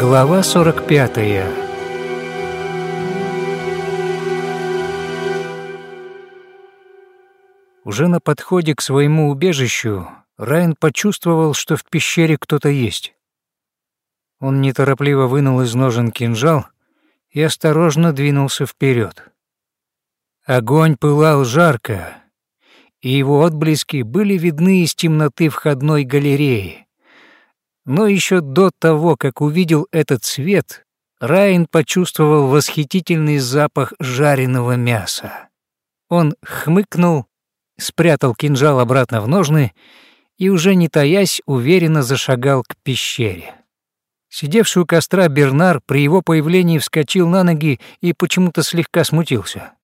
Глава 45 Уже на подходе к своему убежищу Райан почувствовал, что в пещере кто-то есть. Он неторопливо вынул из ножен кинжал и осторожно двинулся вперед. Огонь пылал жарко, и его отблески были видны из темноты входной галереи. Но еще до того, как увидел этот свет, Райан почувствовал восхитительный запах жареного мяса. Он хмыкнул, спрятал кинжал обратно в ножны и, уже не таясь, уверенно зашагал к пещере. Сидевший у костра Бернар при его появлении вскочил на ноги и почему-то слегка смутился.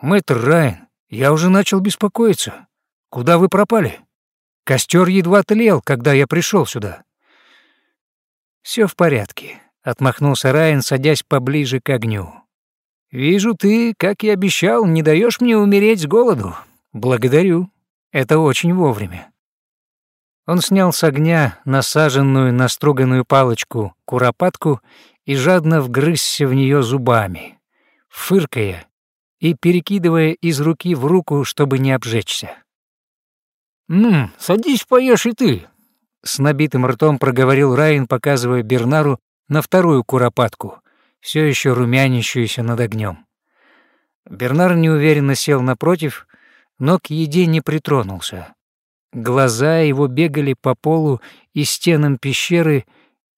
«Мэтр Райан, я уже начал беспокоиться. Куда вы пропали? Костер едва тлел, когда я пришел сюда». Все в порядке», — отмахнулся Райан, садясь поближе к огню. «Вижу, ты, как и обещал, не даешь мне умереть с голоду. Благодарю. Это очень вовремя». Он снял с огня насаженную на струганную палочку куропатку и жадно вгрызся в нее зубами, фыркая и перекидывая из руки в руку, чтобы не обжечься. «Ну, садись, поешь и ты», — с набитым ртом проговорил Райан, показывая Бернару на вторую куропатку, все еще румянящуюся над огнем. Бернар неуверенно сел напротив, но к еде не притронулся. Глаза его бегали по полу и стенам пещеры,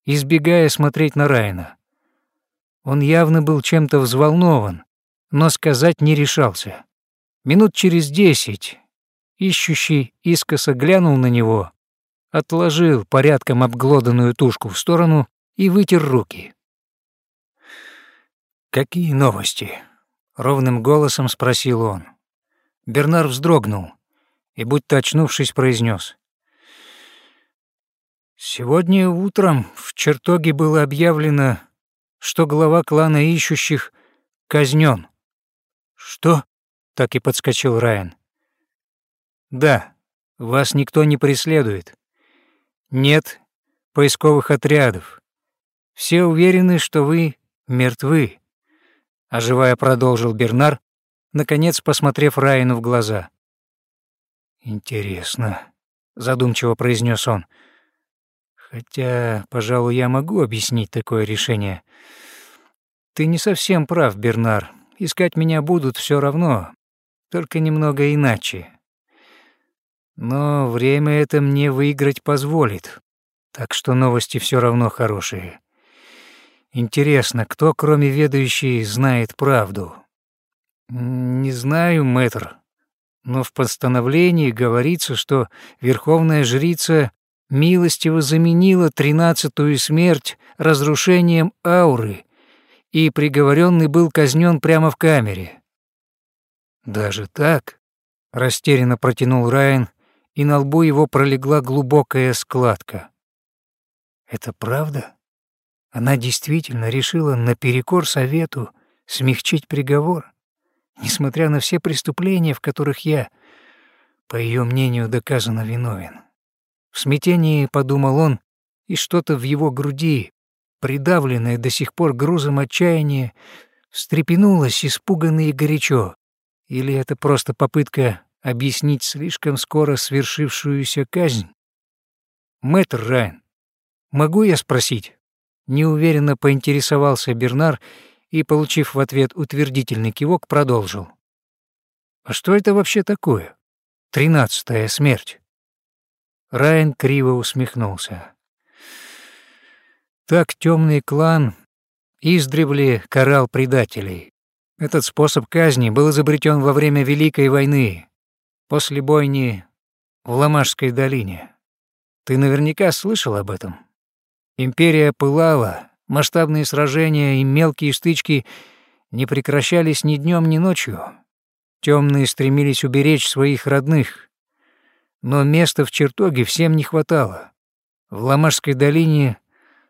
избегая смотреть на Райана. Он явно был чем-то взволнован, но сказать не решался. Минут через десять ищущий искоса глянул на него, отложил порядком обглоданную тушку в сторону и вытер руки. «Какие новости?» — ровным голосом спросил он. Бернар вздрогнул и, будто очнувшись, произнес: «Сегодня утром в чертоге было объявлено, что глава клана ищущих казнен. «Что?» — так и подскочил Райан. «Да, вас никто не преследует. Нет поисковых отрядов. Все уверены, что вы мертвы», — оживая продолжил Бернар, наконец посмотрев Райану в глаза. «Интересно», — задумчиво произнес он. «Хотя, пожалуй, я могу объяснить такое решение. Ты не совсем прав, Бернар. Искать меня будут все равно, только немного иначе. Но время это мне выиграть позволит, так что новости все равно хорошие. Интересно, кто, кроме ведающей, знает правду?» «Не знаю, мэтр», но в постановлении говорится, что верховная жрица милостиво заменила тринадцатую смерть разрушением ауры, и приговоренный был казнен прямо в камере. «Даже так?» — растерянно протянул Райан, и на лбу его пролегла глубокая складка. «Это правда? Она действительно решила наперекор совету смягчить приговор?» несмотря на все преступления, в которых я, по ее мнению, доказано виновен. В смятении подумал он, и что-то в его груди, придавленное до сих пор грузом отчаяния, встрепенулось испуганно и горячо. Или это просто попытка объяснить слишком скоро свершившуюся казнь? Мэтр Райан, могу я спросить? Неуверенно поинтересовался Бернар и, получив в ответ утвердительный кивок, продолжил. «А что это вообще такое? Тринадцатая смерть?» Райан криво усмехнулся. Так темный клан издревле карал предателей. Этот способ казни был изобретен во время Великой войны, после бойни в Ламашской долине. Ты наверняка слышал об этом. Империя пылала, Масштабные сражения и мелкие стычки не прекращались ни днем, ни ночью. Темные стремились уберечь своих родных, но места в чертоге всем не хватало. В Ламашской долине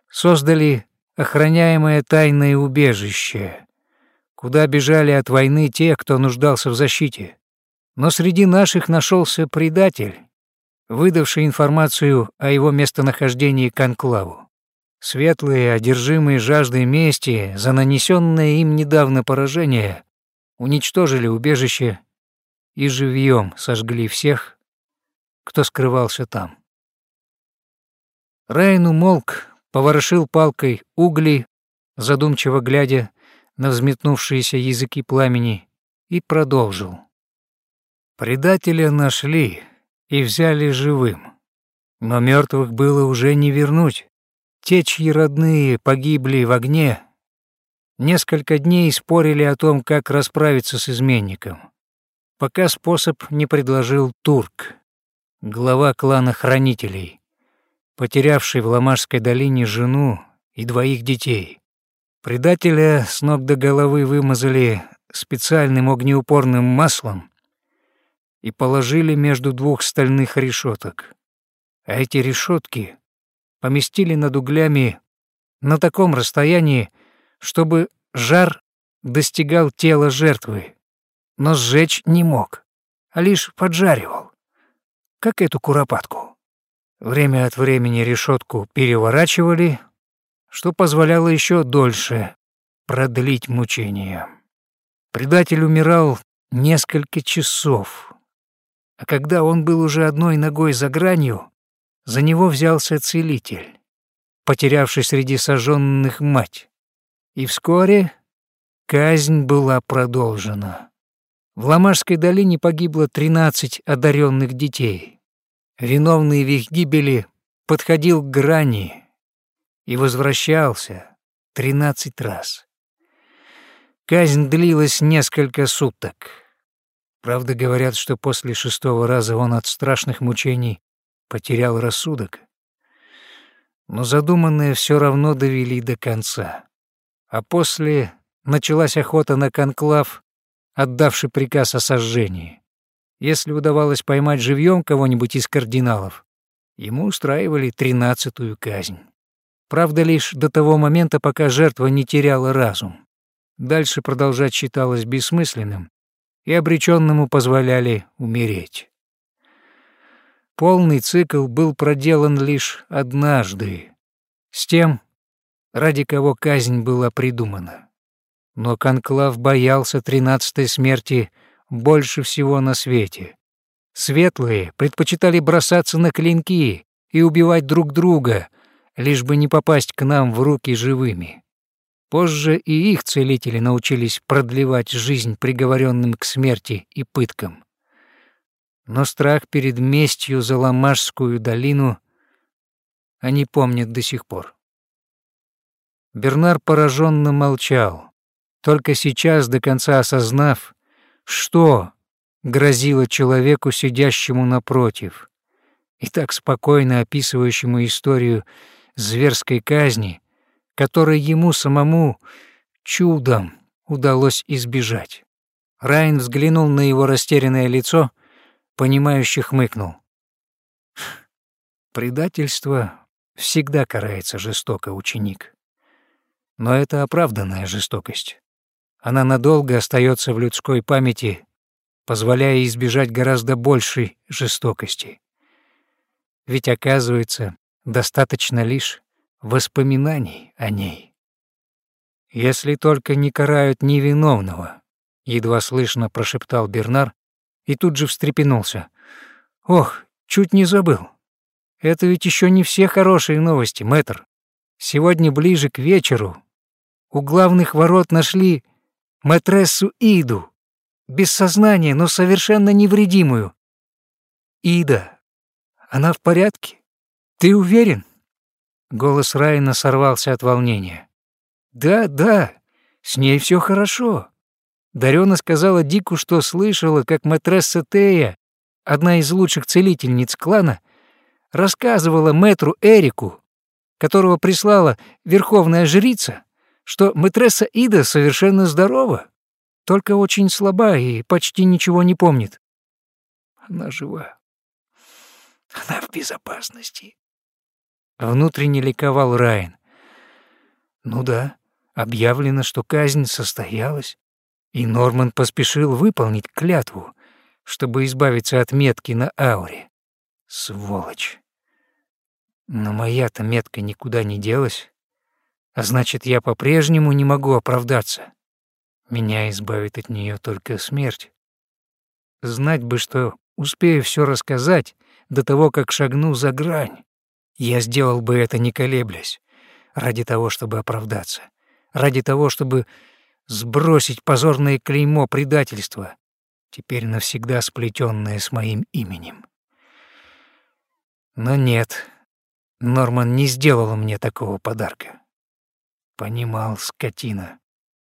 создали охраняемое тайное убежище, куда бежали от войны те, кто нуждался в защите. Но среди наших нашелся предатель, выдавший информацию о его местонахождении конклаву. Светлые, одержимые жаждой мести за нанесенное им недавно поражение, уничтожили убежище и живьем сожгли всех, кто скрывался там. Райан умолк, поворошил палкой угли, задумчиво глядя на взметнувшиеся языки пламени, и продолжил. Предателя нашли и взяли живым, но мертвых было уже не вернуть. Те, чьи родные погибли в огне, несколько дней спорили о том, как расправиться с изменником, пока способ не предложил Турк, глава клана Хранителей, потерявший в Ламашской долине жену и двоих детей. Предателя с ног до головы вымазали специальным огнеупорным маслом и положили между двух стальных решеток. А эти решетки поместили над углями на таком расстоянии, чтобы жар достигал тела жертвы, но сжечь не мог, а лишь поджаривал, как эту куропатку. Время от времени решетку переворачивали, что позволяло еще дольше продлить мучения. Предатель умирал несколько часов, а когда он был уже одной ногой за гранью, за него взялся целитель, потерявший среди сожженных мать. И вскоре казнь была продолжена. В Ламашской долине погибло 13 одаренных детей. Виновный в их гибели подходил к грани и возвращался 13 раз. Казнь длилась несколько суток. Правда, говорят, что после шестого раза он от страшных мучений потерял рассудок. Но задуманное все равно довели до конца. А после началась охота на конклав, отдавший приказ о сожжении. Если удавалось поймать живьем кого-нибудь из кардиналов, ему устраивали тринадцатую казнь. Правда, лишь до того момента, пока жертва не теряла разум. Дальше продолжать считалось бессмысленным, и обреченному позволяли умереть. Полный цикл был проделан лишь однажды, с тем, ради кого казнь была придумана. Но Конклав боялся тринадцатой смерти больше всего на свете. Светлые предпочитали бросаться на клинки и убивать друг друга, лишь бы не попасть к нам в руки живыми. Позже и их целители научились продлевать жизнь приговоренным к смерти и пыткам но страх перед местью за Ламашскую долину они помнят до сих пор. Бернар пораженно молчал, только сейчас до конца осознав, что грозило человеку, сидящему напротив, и так спокойно описывающему историю зверской казни, которой ему самому чудом удалось избежать. Райн взглянул на его растерянное лицо — понимающе хмыкнул. Предательство всегда карается жестоко, ученик. Но это оправданная жестокость. Она надолго остается в людской памяти, позволяя избежать гораздо большей жестокости. Ведь, оказывается, достаточно лишь воспоминаний о ней. Если только не карают невиновного, едва слышно прошептал Бернар, и тут же встрепенулся. «Ох, чуть не забыл. Это ведь еще не все хорошие новости, мэтр. Сегодня ближе к вечеру у главных ворот нашли матрессу Иду, без сознания, но совершенно невредимую. Ида, она в порядке? Ты уверен?» Голос Райана сорвался от волнения. «Да, да, с ней все хорошо. Дарёна сказала Дику, что слышала, как матресса Тея, одна из лучших целительниц клана, рассказывала мэтру Эрику, которого прислала верховная жрица, что матресса Ида совершенно здорова, только очень слаба и почти ничего не помнит. Она жива. Она в безопасности. Внутренне ликовал Райан. Ну да, объявлено, что казнь состоялась. И Норман поспешил выполнить клятву, чтобы избавиться от метки на ауре. Сволочь. Но моя-то метка никуда не делась. А значит, я по-прежнему не могу оправдаться. Меня избавит от нее только смерть. Знать бы, что успею все рассказать до того, как шагну за грань. Я сделал бы это не колеблясь, ради того, чтобы оправдаться, ради того, чтобы сбросить позорное клеймо предательства, теперь навсегда сплетенное с моим именем. Но нет, Норман не сделал мне такого подарка. Понимал, скотина,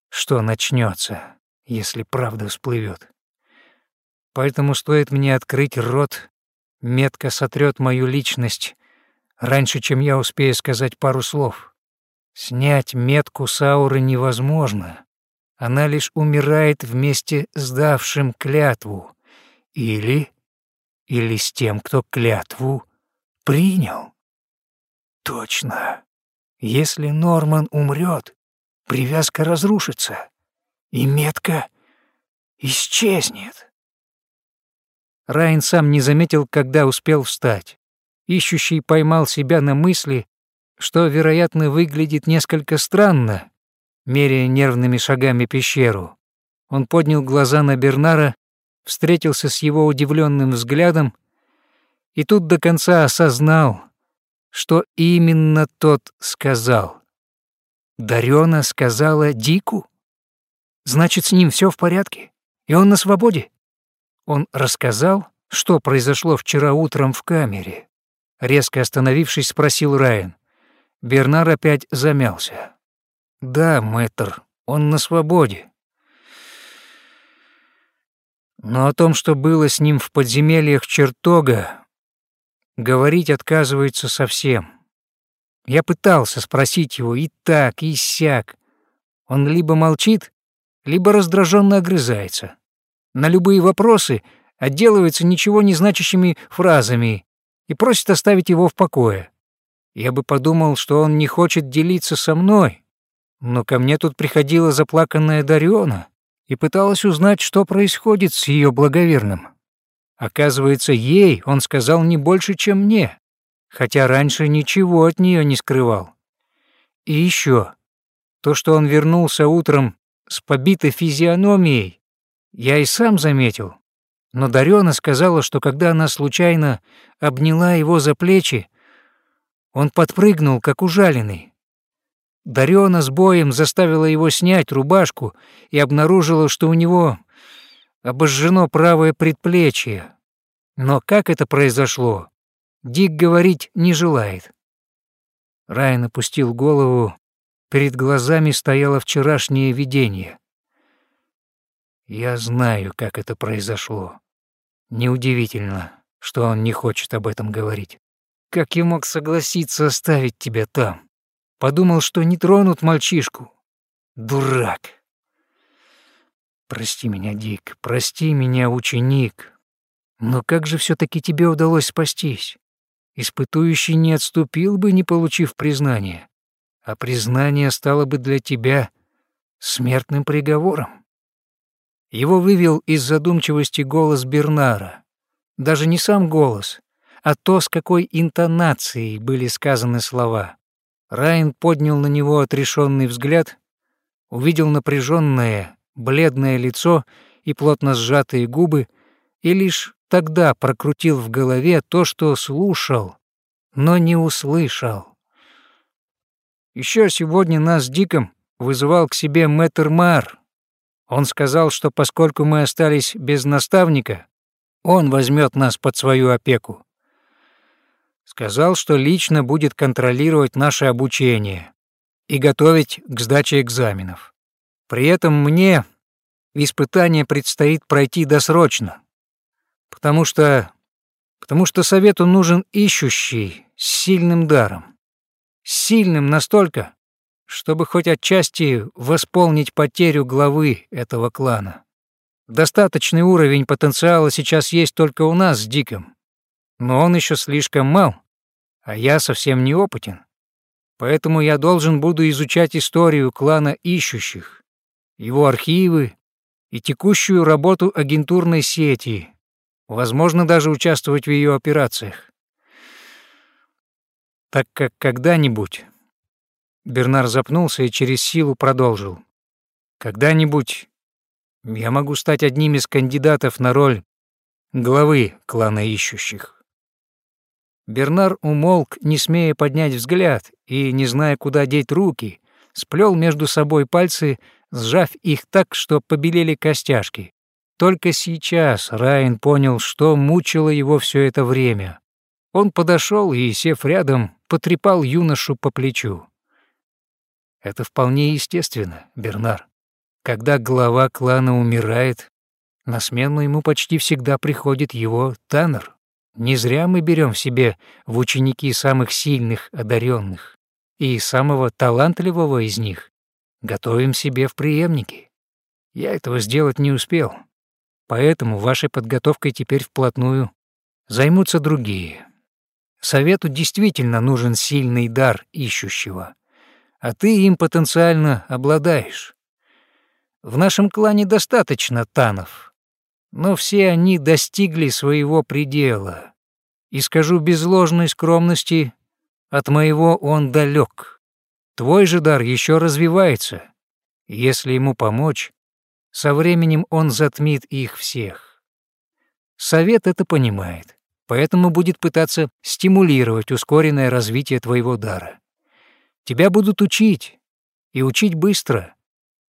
что начнется, если правда всплывет. Поэтому стоит мне открыть рот, метка сотрет мою личность раньше, чем я успею сказать пару слов. Снять метку с ауры невозможно. Она лишь умирает вместе с давшим клятву. Или... или с тем, кто клятву принял. Точно. Если Норман умрет, привязка разрушится, и метка исчезнет. Райан сам не заметил, когда успел встать. Ищущий поймал себя на мысли, что, вероятно, выглядит несколько странно, меряя нервными шагами пещеру. Он поднял глаза на Бернара, встретился с его удивленным взглядом и тут до конца осознал, что именно тот сказал. Дарёна сказала Дику? Значит, с ним все в порядке, и он на свободе. Он рассказал, что произошло вчера утром в камере. Резко остановившись, спросил Райан. Бернар опять замялся. «Да, мэтр, он на свободе. Но о том, что было с ним в подземельях чертога, Говорить отказывается совсем. Я пытался спросить его и так, и сяк. Он либо молчит, либо раздраженно огрызается. На любые вопросы отделывается ничего не значащими фразами и просит оставить его в покое. Я бы подумал, что он не хочет делиться со мной, но ко мне тут приходила заплаканная Дариона и пыталась узнать, что происходит с ее благоверным. Оказывается, ей он сказал не больше, чем мне, хотя раньше ничего от нее не скрывал. И еще, то, что он вернулся утром с побитой физиономией, я и сам заметил. Но Дарёна сказала, что когда она случайно обняла его за плечи, он подпрыгнул, как ужаленный. Дарёна с боем заставила его снять рубашку и обнаружила, что у него обожжено правое предплечье. Но как это произошло, Дик говорить не желает. Райан опустил голову, перед глазами стояло вчерашнее видение. Я знаю, как это произошло. Неудивительно, что он не хочет об этом говорить. Как я мог согласиться оставить тебя там? Подумал, что не тронут мальчишку. Дурак. Прости меня, Дик, прости меня, ученик. Но как же все таки тебе удалось спастись? Испытующий не отступил бы, не получив признания, а признание стало бы для тебя смертным приговором. Его вывел из задумчивости голос Бернара. Даже не сам голос, а то, с какой интонацией были сказаны слова. Райан поднял на него отрешенный взгляд, увидел напряженное, бледное лицо и плотно сжатые губы, и лишь тогда прокрутил в голове то, что слушал, но не услышал. Еще сегодня нас с Диком вызывал к себе мэтр Мар. Он сказал, что поскольку мы остались без наставника, он возьмет нас под свою опеку. Сказал, что лично будет контролировать наше обучение и готовить к сдаче экзаменов. При этом мне испытание предстоит пройти досрочно, потому что... потому что совету нужен ищущий с сильным даром. Сильным настолько, чтобы хоть отчасти восполнить потерю главы этого клана. Достаточный уровень потенциала сейчас есть только у нас с Диком, но он еще слишком мал, а я совсем неопытен. Поэтому я должен буду изучать историю клана ищущих, его архивы и текущую работу агентурной сети, возможно, даже участвовать в ее операциях. Так как когда-нибудь, Бернар запнулся и через силу продолжил. «Когда-нибудь я могу стать одним из кандидатов на роль главы клана ищущих». Бернар умолк, не смея поднять взгляд и, не зная, куда деть руки, сплел между собой пальцы, сжав их так, что побелели костяшки. Только сейчас Райан понял, что мучило его все это время. Он подошел и, сев рядом, потрепал юношу по плечу. Это вполне естественно, Бернар. Когда глава клана умирает, на смену ему почти всегда приходит его Таннер. Не зря мы берем себе в ученики самых сильных одаренных и самого талантливого из них готовим себе в преемники. Я этого сделать не успел, поэтому вашей подготовкой теперь вплотную займутся другие. Совету действительно нужен сильный дар ищущего, а ты им потенциально обладаешь. В нашем клане достаточно танов, но все они достигли своего предела. И скажу без ложной скромности, от моего он далек. Твой же дар еще развивается. Если ему помочь, со временем он затмит их всех. Совет это понимает поэтому будет пытаться стимулировать ускоренное развитие твоего дара. Тебя будут учить, и учить быстро.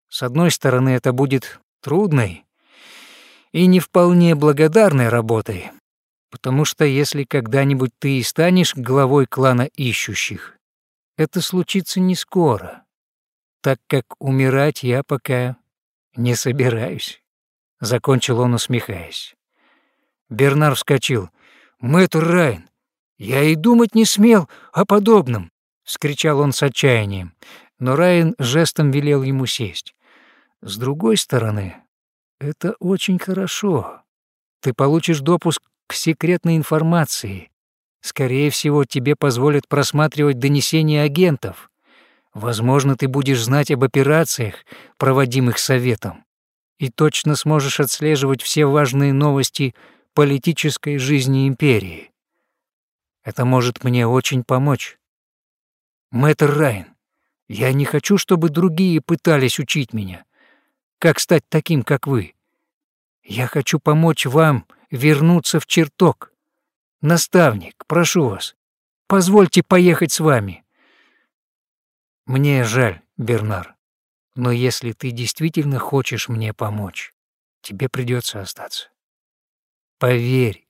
С одной стороны, это будет трудной и не вполне благодарной работой, потому что если когда-нибудь ты и станешь главой клана ищущих, это случится не скоро, так как умирать я пока не собираюсь. Закончил он, усмехаясь. Бернар вскочил. «Мэтр Райн, я и думать не смел о подобном!» — вскричал он с отчаянием, но Райан жестом велел ему сесть. «С другой стороны, это очень хорошо. Ты получишь допуск к секретной информации. Скорее всего, тебе позволят просматривать донесения агентов. Возможно, ты будешь знать об операциях, проводимых советом, и точно сможешь отслеживать все важные новости политической жизни империи. Это может мне очень помочь. Мэтр Райн, я не хочу, чтобы другие пытались учить меня, как стать таким, как вы. Я хочу помочь вам вернуться в чертог. Наставник, прошу вас, позвольте поехать с вами. Мне жаль, Бернар, но если ты действительно хочешь мне помочь, тебе придется остаться. Поверь,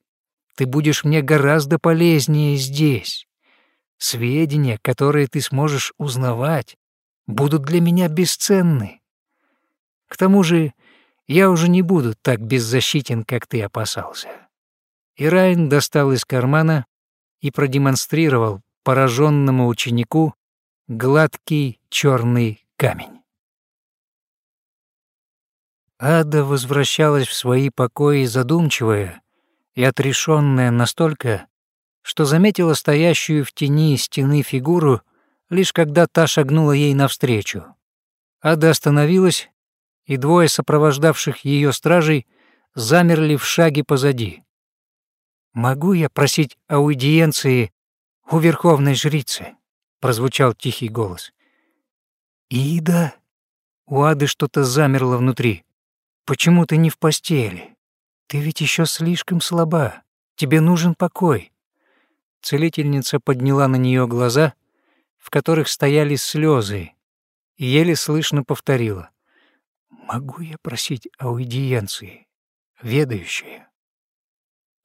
ты будешь мне гораздо полезнее здесь. Сведения, которые ты сможешь узнавать, будут для меня бесценны. К тому же я уже не буду так беззащитен, как ты опасался». И Райн достал из кармана и продемонстрировал пораженному ученику гладкий черный камень. Ада возвращалась в свои покои задумчивая и отрешенная настолько, что заметила стоящую в тени стены фигуру, лишь когда та шагнула ей навстречу. Ада остановилась, и двое сопровождавших ее стражей замерли в шаге позади. «Могу я просить аудиенции у верховной жрицы?» — прозвучал тихий голос. «Ида?» У Ады что-то замерло внутри. Почему ты не в постели? Ты ведь еще слишком слаба. Тебе нужен покой». Целительница подняла на нее глаза, в которых стояли слезы, и еле слышно повторила. «Могу я просить аудиенции, ведающие?»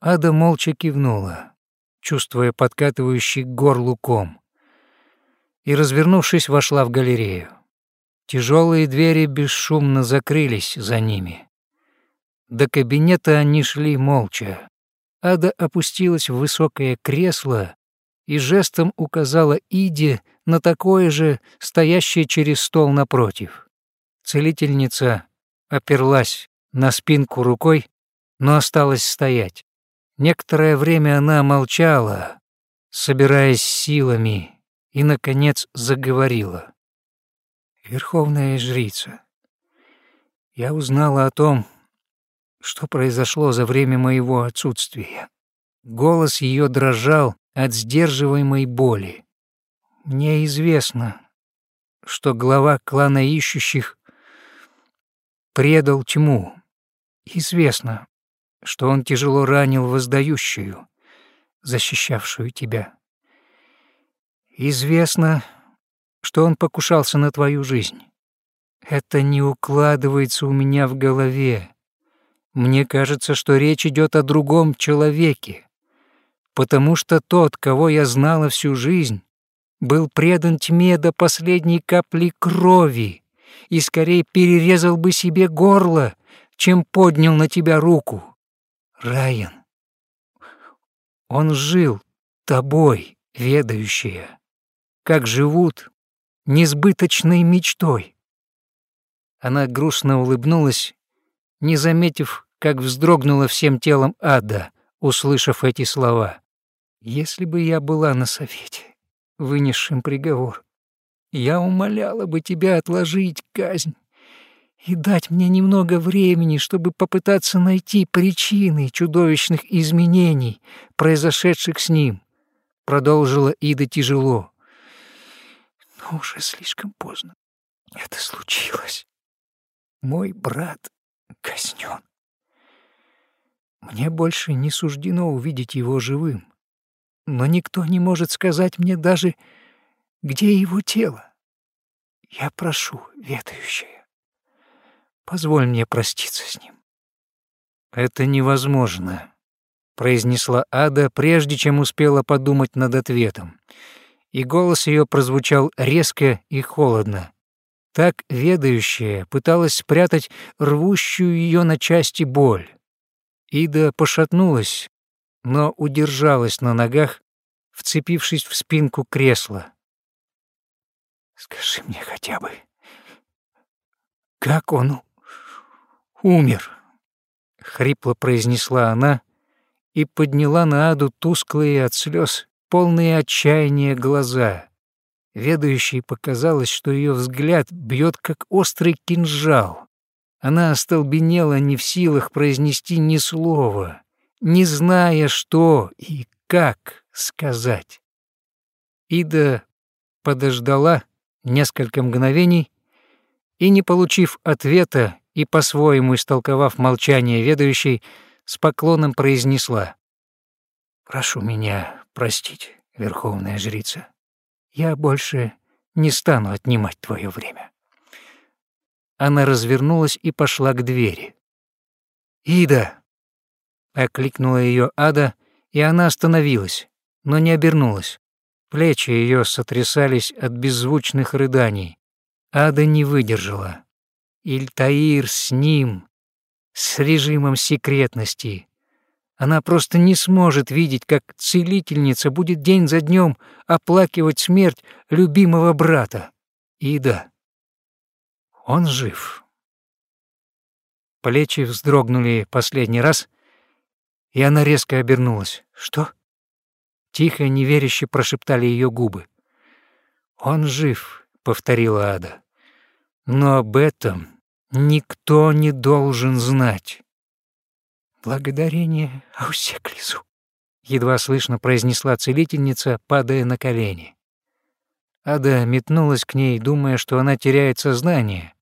Ада молча кивнула, чувствуя подкатывающий горлу ком, и, развернувшись, вошла в галерею. Тяжелые двери бесшумно закрылись за ними. До кабинета они шли молча. Ада опустилась в высокое кресло и жестом указала Иде на такое же, стоящее через стол напротив. Целительница оперлась на спинку рукой, но осталась стоять. Некоторое время она молчала, собираясь силами, и, наконец, заговорила. Верховная жрица, я узнала о том, что произошло за время моего отсутствия. Голос ее дрожал от сдерживаемой боли. Мне известно, что глава клана ищущих предал тьму. Известно, что он тяжело ранил воздающую, защищавшую тебя. Известно, что он покушался на твою жизнь. Это не укладывается у меня в голове. Мне кажется, что речь идет о другом человеке, потому что тот, кого я знала всю жизнь, был предан тьме до последней капли крови и скорее перерезал бы себе горло, чем поднял на тебя руку. Райан, он жил тобой, ведающая, как живут несбыточной мечтой. Она грустно улыбнулась, не заметив, как вздрогнула всем телом ада, услышав эти слова. «Если бы я была на совете, вынесшим приговор, я умоляла бы тебя отложить казнь и дать мне немного времени, чтобы попытаться найти причины чудовищных изменений, произошедших с ним», — продолжила Ида тяжело. «Но уже слишком поздно. Это случилось. Мой брат казнен. Мне больше не суждено увидеть его живым, но никто не может сказать мне даже, где его тело. Я прошу, ведающая, позволь мне проститься с ним. Это невозможно, произнесла Ада, прежде чем успела подумать над ответом, и голос ее прозвучал резко и холодно. Так ведающая пыталась спрятать рвущую ее на части боль. Ида пошатнулась, но удержалась на ногах, вцепившись в спинку кресла. «Скажи мне хотя бы, как он умер?» — хрипло произнесла она и подняла на Аду тусклые от слез, полные отчаяния глаза. Ведающей показалось, что ее взгляд бьет как острый кинжал. Она остолбенела не в силах произнести ни слова, не зная, что и как сказать. Ида подождала несколько мгновений и, не получив ответа и по-своему истолковав молчание ведающей, с поклоном произнесла «Прошу меня простить, Верховная Жрица». Я больше не стану отнимать твое время. Она развернулась и пошла к двери. «Ида!» — окликнула ее Ада, и она остановилась, но не обернулась. Плечи ее сотрясались от беззвучных рыданий. Ада не выдержала. Ильтаир с ним, с режимом секретности, она просто не сможет видеть, как целительница будет день за днем оплакивать смерть любимого брата. И да, он жив. Плечи вздрогнули последний раз, и она резко обернулась. «Что?» Тихо, неверяще прошептали ее губы. «Он жив», — повторила Ада. «Но об этом никто не должен знать». «Благодарение Аусеклизу», — едва слышно произнесла целительница, падая на колени. Ада метнулась к ней, думая, что она теряет сознание.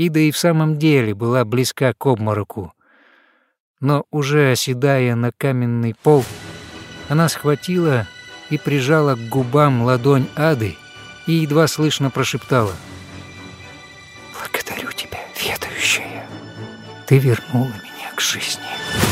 Ида и в самом деле была близка к обмороку. Но уже оседая на каменный пол, она схватила и прижала к губам ладонь Ады и едва слышно прошептала. «Благодарю тебя, ведающая. Ты вернула меня к жизни».